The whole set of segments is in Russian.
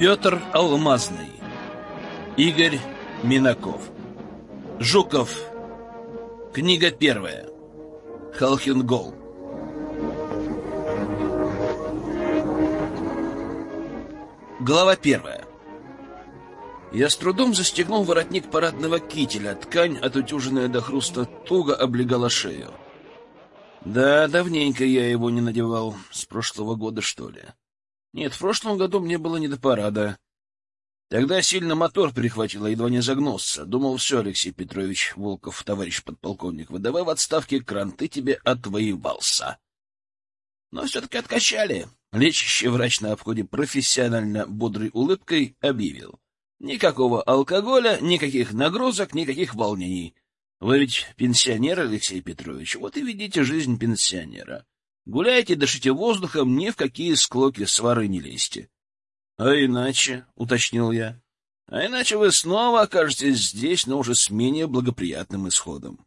Петр Алмазный Игорь Минаков Жуков Книга первая Халхингол Глава первая Я с трудом застегнул воротник парадного кителя. Ткань, отутюженная до хруста, туго облегала шею. Да, давненько я его не надевал. С прошлого года, что ли. Нет, в прошлом году мне было не до парада. Тогда сильно мотор перехватило, едва не загнулся. Думал, все, Алексей Петрович Волков, товарищ подполковник, выдавай в отставке кранты тебе отвоевался. Но все-таки откачали. Лечащий врач на обходе профессионально бодрой улыбкой объявил. Никакого алкоголя, никаких нагрузок, никаких волнений. Вы ведь пенсионер, Алексей Петрович, вот и ведите жизнь пенсионера. Гуляйте, дышите воздухом, ни в какие склоки свары не лезьте. — А иначе, — уточнил я, — а иначе вы снова окажетесь здесь, но уже с менее благоприятным исходом.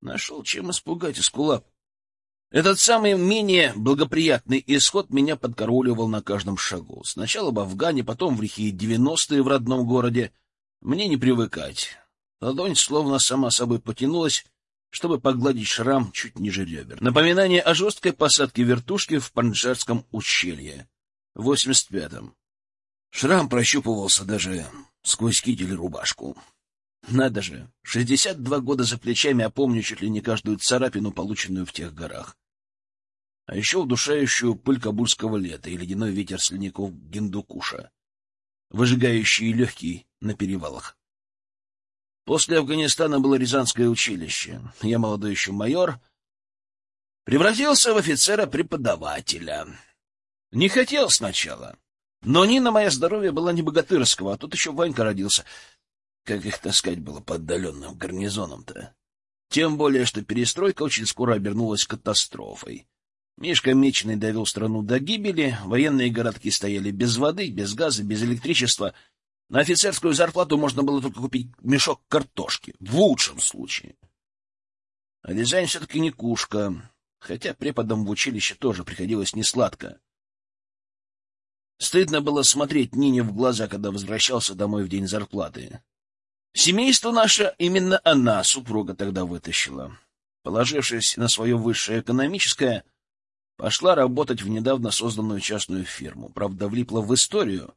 Нашел чем испугать, Искулап. Этот самый менее благоприятный исход меня подкарауливал на каждом шагу. Сначала в Афгане, потом в лихие девяностые в родном городе. Мне не привыкать. Ладонь словно сама собой потянулась, чтобы погладить шрам чуть ниже ребер. Напоминание о жесткой посадке вертушки в Панджарском ущелье. В 85-м. Шрам прощупывался даже сквозь китель и рубашку. Надо же, 62 года за плечами, а помню чуть ли не каждую царапину, полученную в тех горах. А еще удушающую пыль кабульского лета и ледяной ветер с ледников Гиндукуша, выжигающие легкие на перевалах. После Афганистана было Рязанское училище. Я, молодой еще майор, превратился в офицера-преподавателя. Не хотел сначала. Но Нина моя здоровье была не богатырского, а тут еще Ванька родился. Как их таскать было по отдаленным гарнизонам-то? Тем более, что перестройка очень скоро обернулась катастрофой. Мишка Меченый довел страну до гибели, военные городки стояли без воды, без газа, без электричества. На офицерскую зарплату можно было только купить мешок картошки, в лучшем случае. А дизайн все-таки не кушка, хотя преподам в училище тоже приходилось несладко. Стыдно было смотреть Нине в глаза, когда возвращался домой в день зарплаты. Семейство наше именно она, супруга, тогда вытащила. Положившись на свое высшее экономическое, пошла работать в недавно созданную частную фирму. Правда, влипла в историю.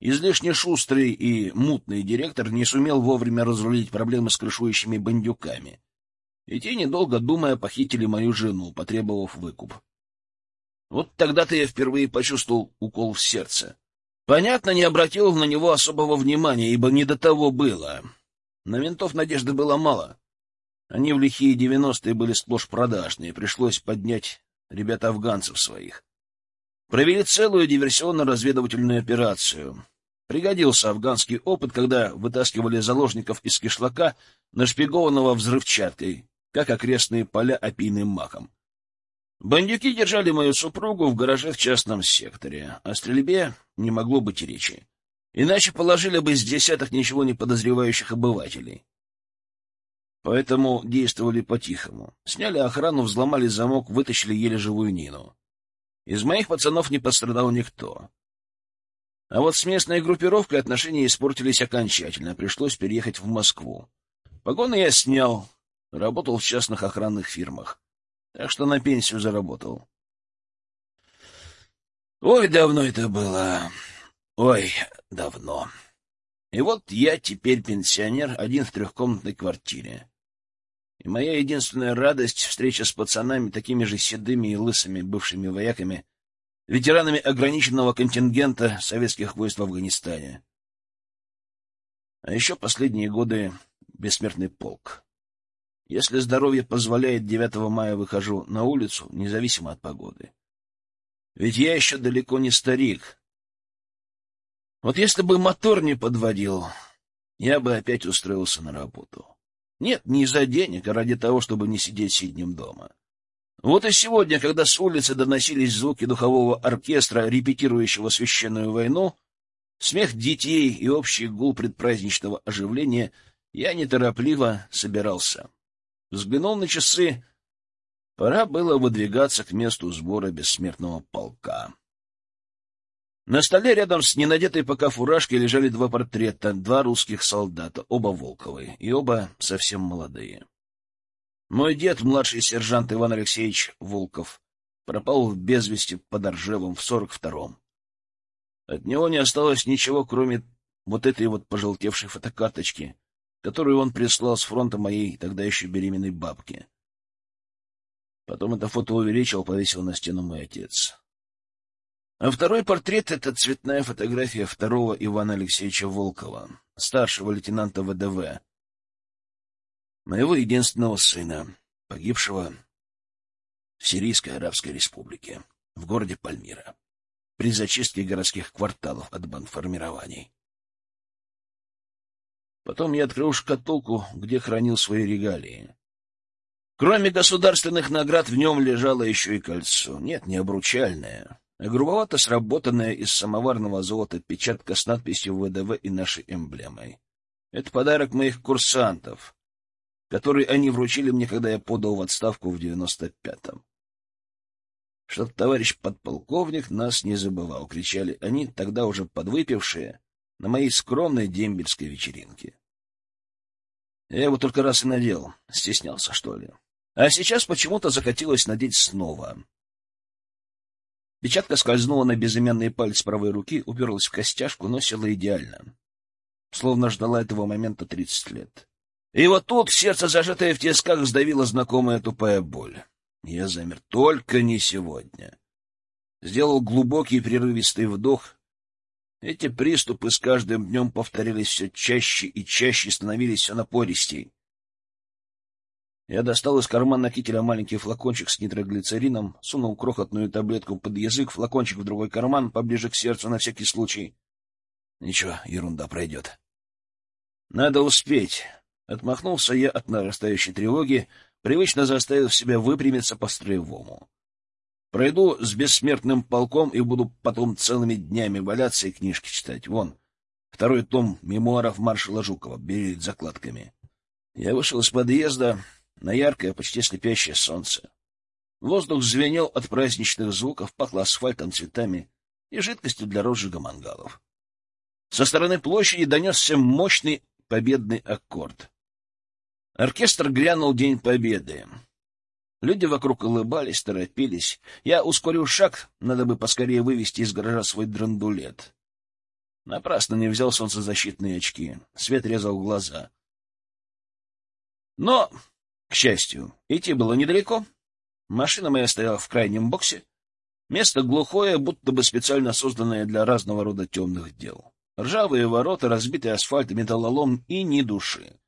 Излишне шустрый и мутный директор не сумел вовремя разрулить проблемы с крышующими бандюками. И те, недолго думая, похитили мою жену, потребовав выкуп. Вот тогда-то я впервые почувствовал укол в сердце. Понятно, не обратил на него особого внимания, ибо не до того было. На ментов надежды было мало. Они в лихие девяностые были сплошь продажные, пришлось поднять ребят афганцев своих. Провели целую диверсионно-разведывательную операцию. Пригодился афганский опыт, когда вытаскивали заложников из кишлака, нашпигованного взрывчаткой, как окрестные поля опийным маком. Бандюки держали мою супругу в гараже в частном секторе. О стрельбе не могло быть речи. Иначе положили бы с десяток ничего не подозревающих обывателей. Поэтому действовали по-тихому. Сняли охрану, взломали замок, вытащили еле живую Нину. Из моих пацанов не пострадал никто. А вот с местной группировкой отношения испортились окончательно. Пришлось переехать в Москву. Погоны я снял. Работал в частных охранных фирмах так что на пенсию заработал. Ой, давно это было. Ой, давно. И вот я теперь пенсионер, один в трехкомнатной квартире. И моя единственная радость — встреча с пацанами, такими же седыми и лысыми бывшими вояками, ветеранами ограниченного контингента советских войск в Афганистане. А еще последние годы бессмертный полк. Если здоровье позволяет, 9 мая выхожу на улицу, независимо от погоды. Ведь я еще далеко не старик. Вот если бы мотор не подводил, я бы опять устроился на работу. Нет, не из-за денег, а ради того, чтобы не сидеть сиднем дома. Вот и сегодня, когда с улицы доносились звуки духового оркестра, репетирующего священную войну, смех детей и общий гул предпраздничного оживления, я неторопливо собирался. Взглянул на часы. Пора было выдвигаться к месту сбора бессмертного полка. На столе рядом с ненадетой пока фуражкой лежали два портрета, два русских солдата, оба Волковы, и оба совсем молодые. Мой дед, младший сержант Иван Алексеевич Волков, пропал без вести под Оржевом в сорок втором. От него не осталось ничего, кроме вот этой вот пожелтевшей фотокарточки, которую он прислал с фронта моей тогда еще беременной бабки. Потом это фото увеличил, повесил на стену мой отец. А второй портрет — это цветная фотография второго Ивана Алексеевича Волкова, старшего лейтенанта ВДВ, моего единственного сына, погибшего в Сирийской Арабской Республике, в городе Пальмира, при зачистке городских кварталов от бандформирований. Потом я открыл шкатулку, где хранил свои регалии. Кроме государственных наград в нем лежало еще и кольцо. Нет, не обручальное, Грубовато сработанная из самоварного золота печатка с надписью ВДВ и нашей эмблемой. Это подарок моих курсантов, который они вручили мне, когда я подал в отставку в девяносто пятом. Что товарищ подполковник нас не забывал, кричали они, тогда уже подвыпившие, на моей скромной дембельской вечеринке. Я его только раз и надел, стеснялся, что ли. А сейчас почему-то захотелось надеть снова. Печатка скользнула на безымянный палец правой руки, уперлась в костяшку, но села идеально. Словно ждала этого момента тридцать лет. И вот тут сердце, зажатое в тисках, сдавило знакомая тупая боль. Я замер. Только не сегодня. Сделал глубокий прерывистый вдох. Эти приступы с каждым днем повторялись все чаще и чаще, становились все напористей. Я достал из кармана кителя маленький флакончик с нитроглицерином, сунул крохотную таблетку под язык, флакончик в другой карман, поближе к сердцу на всякий случай. Ничего, ерунда пройдет. Надо успеть. Отмахнулся я от нарастающей тревоги, привычно заставив себя выпрямиться по-строевому. Пройду с бессмертным полком и буду потом целыми днями валяться и книжки читать. Вон, второй том мемуаров маршала Жукова, берет закладками. Я вышел из подъезда, на яркое, почти слепящее солнце. Воздух звенел от праздничных звуков, пахло асфальтом, цветами и жидкостью для розжига мангалов. Со стороны площади донесся мощный победный аккорд. Оркестр грянул День Победы. Люди вокруг улыбались, торопились. Я ускорил шаг, надо бы поскорее вывести из гаража свой драндулет. Напрасно не взял солнцезащитные очки. Свет резал глаза. Но к счастью, идти было недалеко. Машина моя стояла в крайнем боксе. Место глухое, будто бы специально созданное для разного рода темных дел. Ржавые ворота, разбитый асфальт, металлолом и ни души.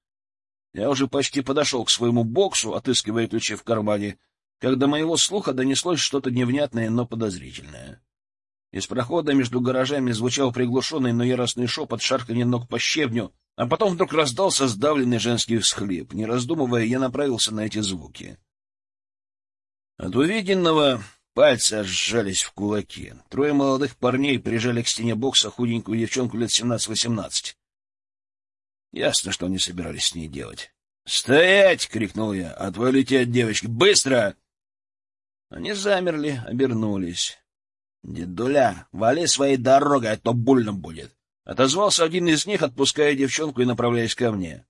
Я уже почти подошел к своему боксу, отыскивая ключи в кармане, когда моего слуха донеслось что-то невнятное, но подозрительное. Из прохода между гаражами звучал приглушенный, но яростный шепот, шарканье ног по щебню, а потом вдруг раздался сдавленный женский всхлип. Не раздумывая, я направился на эти звуки. От увиденного пальцы сжались в кулаки. Трое молодых парней прижали к стене бокса худенькую девчонку лет семнадцать-восемнадцать. Ясно, что они собирались с ней делать. «Стоять!» — крикнул я. «Отвалите от девочки! Быстро!» Они замерли, обернулись. «Дедуля, вали своей дорогой, а то больно будет!» Отозвался один из них, отпуская девчонку и направляясь ко мне.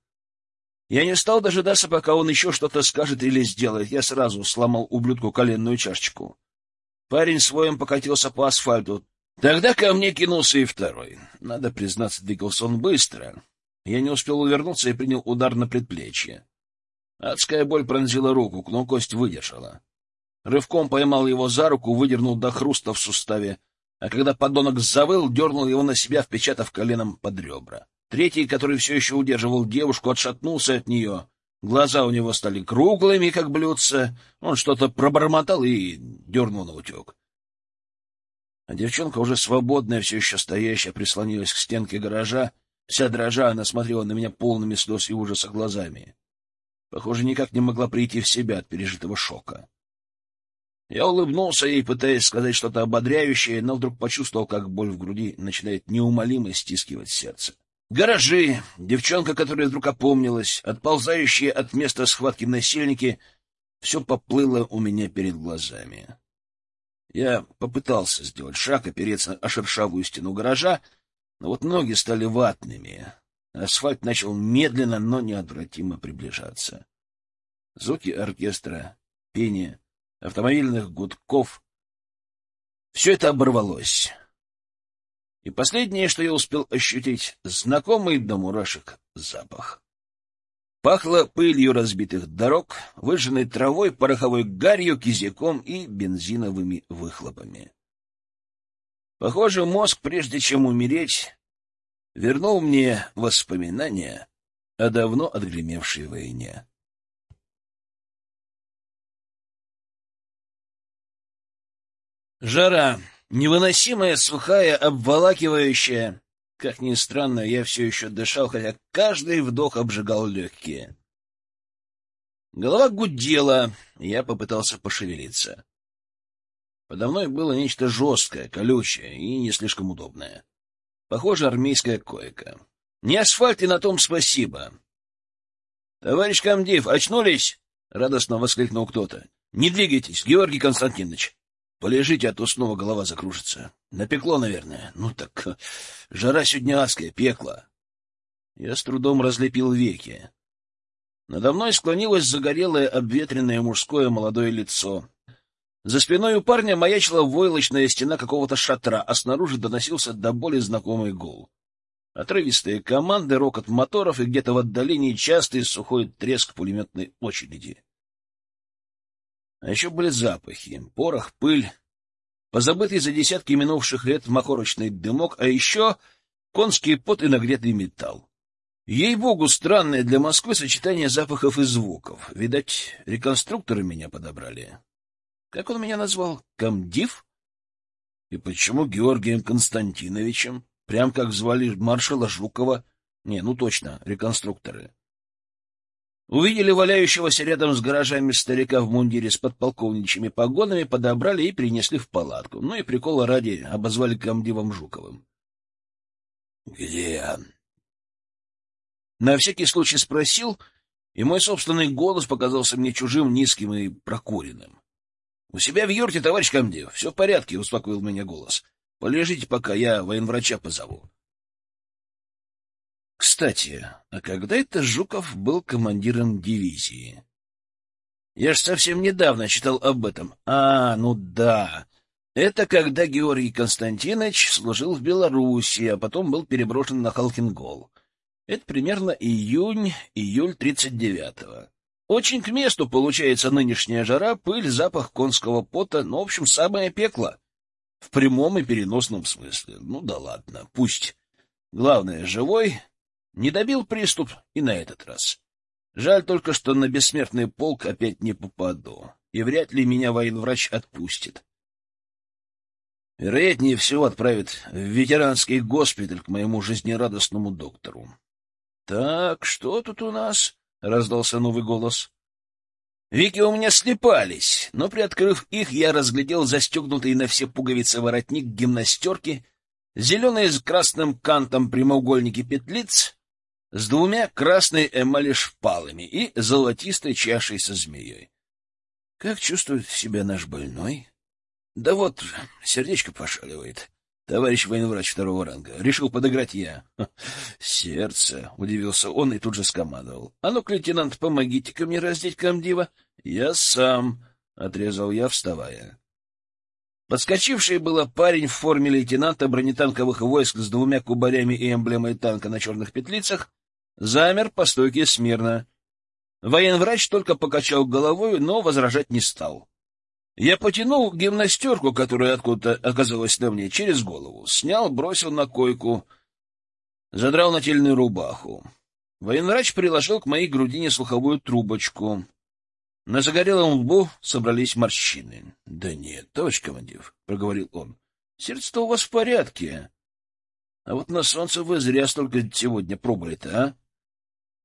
Я не стал дожидаться, пока он еще что-то скажет или сделает. Я сразу сломал ублюдку коленную чашечку. Парень своим покатился по асфальту. Тогда ко мне кинулся и второй. Надо признаться, двигался он быстро. Я не успел увернуться и принял удар на предплечье. Адская боль пронзила руку, но кость выдержала. Рывком поймал его за руку, выдернул до хруста в суставе, а когда подонок завыл, дернул его на себя, впечатав коленом под ребра. Третий, который все еще удерживал девушку, отшатнулся от нее. Глаза у него стали круглыми, как блюдца. Он что-то пробормотал и дернул на утек. А девчонка, уже свободная, все еще стоящая, прислонилась к стенке гаража. Вся дрожа, она смотрела на меня полными слез и ужаса глазами. Похоже, никак не могла прийти в себя от пережитого шока. Я улыбнулся ей, пытаясь сказать что-то ободряющее, но вдруг почувствовал, как боль в груди начинает неумолимо стискивать сердце. Гаражи, девчонка, которая вдруг опомнилась, отползающие от места схватки насильники — все поплыло у меня перед глазами. Я попытался сделать шаг, опереться о шершавую стену гаража, но вот ноги стали ватными. Асфальт начал медленно, но неотвратимо приближаться. Звуки оркестра, пение, автомобильных гудков — все это оборвалось. И последнее, что я успел ощутить — знакомый до мурашек запах. Пахло пылью разбитых дорог, выжженной травой, пороховой гарью, кизяком и бензиновыми выхлопами. Похоже, мозг, прежде чем умереть, вернул мне воспоминания о давно отгремевшей войне. Жара, невыносимая, сухая, обволакивающая. Как ни странно, я все еще дышал, хотя каждый вдох обжигал легкие. Голова гудела, я попытался пошевелиться. Подо мной было нечто жесткое, колючее и не слишком удобное. Похоже, армейская койка. Не асфальт, и на том спасибо. — Товарищ комдив, очнулись? — радостно воскликнул кто-то. — Не двигайтесь, Георгий Константинович. Полежите, а то снова голова закружится. Напекло, наверное. Ну так, жара сегодня адская, пекло. Я с трудом разлепил веки. Надо мной склонилось загорелое, обветренное мужское молодое лицо. За спиной у парня маячила войлочная стена какого-то шатра, а снаружи доносился до боли знакомый гул. Отрывистые команды, рокот моторов и где-то в отдалении частый сухой треск пулеметной очереди. А еще были запахи, порох, пыль, позабытый за десятки минувших лет махорочный дымок, а еще конский пот и нагретый металл. Ей-богу, странное для Москвы сочетание запахов и звуков. Видать, реконструкторы меня подобрали. Как он меня назвал? Комдив? И почему Георгием Константиновичем? Прям как звали маршала Жукова? Не, ну точно, реконструкторы. Увидели валяющегося рядом с гаражами старика в мундире с подполковничьими погонами, подобрали и принесли в палатку. Ну и прикола ради обозвали комдивом Жуковым. — Где он? На всякий случай спросил, и мой собственный голос показался мне чужим, низким и прокуренным. — У себя в юрте, товарищ комдив, все в порядке, — успокоил меня голос. — Полежите пока, я военврача позову. Кстати, а когда это Жуков был командиром дивизии? Я ж совсем недавно читал об этом. А, ну да. Это когда Георгий Константинович служил в Белоруссии, а потом был переброшен на Халкингол. Это примерно июнь-июль 39-го. Очень к месту получается нынешняя жара, пыль, запах конского пота, ну, в общем, самое пекло. В прямом и переносном смысле. Ну да ладно, пусть. Главное, живой, не добил приступ и на этот раз. Жаль только, что на бессмертный полк опять не попаду, и вряд ли меня военврач отпустит. Вероятнее всего отправит в ветеранский госпиталь к моему жизнерадостному доктору. — Так, что тут у нас? — раздался новый голос. Вики у меня слепались, но, приоткрыв их, я разглядел застегнутый на все пуговицы воротник гимнастерки, зеленые с красным кантом прямоугольники петлиц с двумя красной эмали шпалами и золотистой чашей со змеей. Как чувствует себя наш больной? Да вот, сердечко пошаливает. Товарищ военврач второго ранга. Решил подыграть я. Сердце, — удивился он и тут же скомандовал. — А ну-ка, лейтенант, помогите-ка мне раздеть комдива. — Я сам, — отрезал я, вставая. Подскочивший было парень в форме лейтенанта бронетанковых войск с двумя кубарями и эмблемой танка на черных петлицах замер по стойке смирно. Военврач только покачал головой, но возражать не стал. Я потянул гимнастерку, которая откуда-то оказалась на мне, через голову, снял, бросил на койку, задрал нательную рубаху. Военврач приложил к моей грудине слуховую трубочку. На загорелом лбу собрались морщины. — Да нет, товарищ командир, — проговорил он, — сердце-то у вас в порядке. А вот на солнце вы зря столько сегодня пробовали-то, а?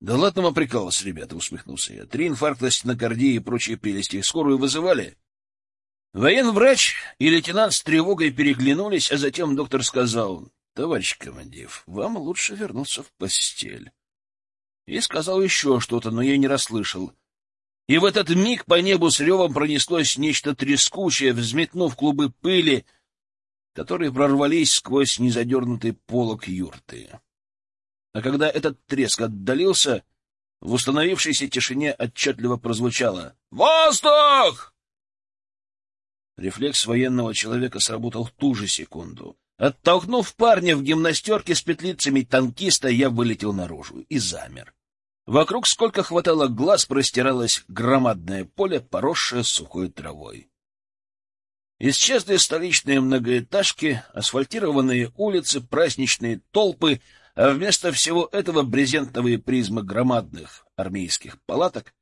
Да ладно вам ребята, усмехнулся я. Три инфаркта, стенокардии и прочие прелести. Скорую вызывали? Военврач и лейтенант с тревогой переглянулись, а затем доктор сказал, товарищ командир, вам лучше вернуться в постель. И сказал еще что-то, но я не расслышал. И в этот миг по небу с ревом пронеслось нечто трескучее, взметнув клубы пыли, которые прорвались сквозь незадернутый полог юрты. А когда этот треск отдалился, в установившейся тишине отчетливо прозвучало «Воздух!». Рефлекс военного человека сработал в ту же секунду. Оттолкнув парня в гимнастерке с петлицами танкиста, я вылетел наружу и замер. Вокруг, сколько хватало глаз, простиралось громадное поле, поросшее сухой травой. Исчезли столичные многоэтажки, асфальтированные улицы, праздничные толпы, а вместо всего этого брезентовые призмы громадных армейских палаток,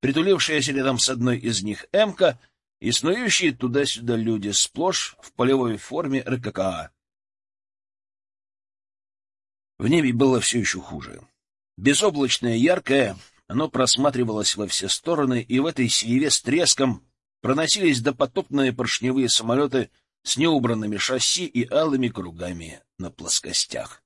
притулившиеся рядом с одной из них «Эмка» и снующие туда-сюда люди, сплошь в полевой форме РККА. В небе было все еще хуже. Безоблачное, яркое, оно просматривалось во все стороны, и в этой синеве с треском проносились допотопные поршневые самолеты с неубранными шасси и алыми кругами на плоскостях.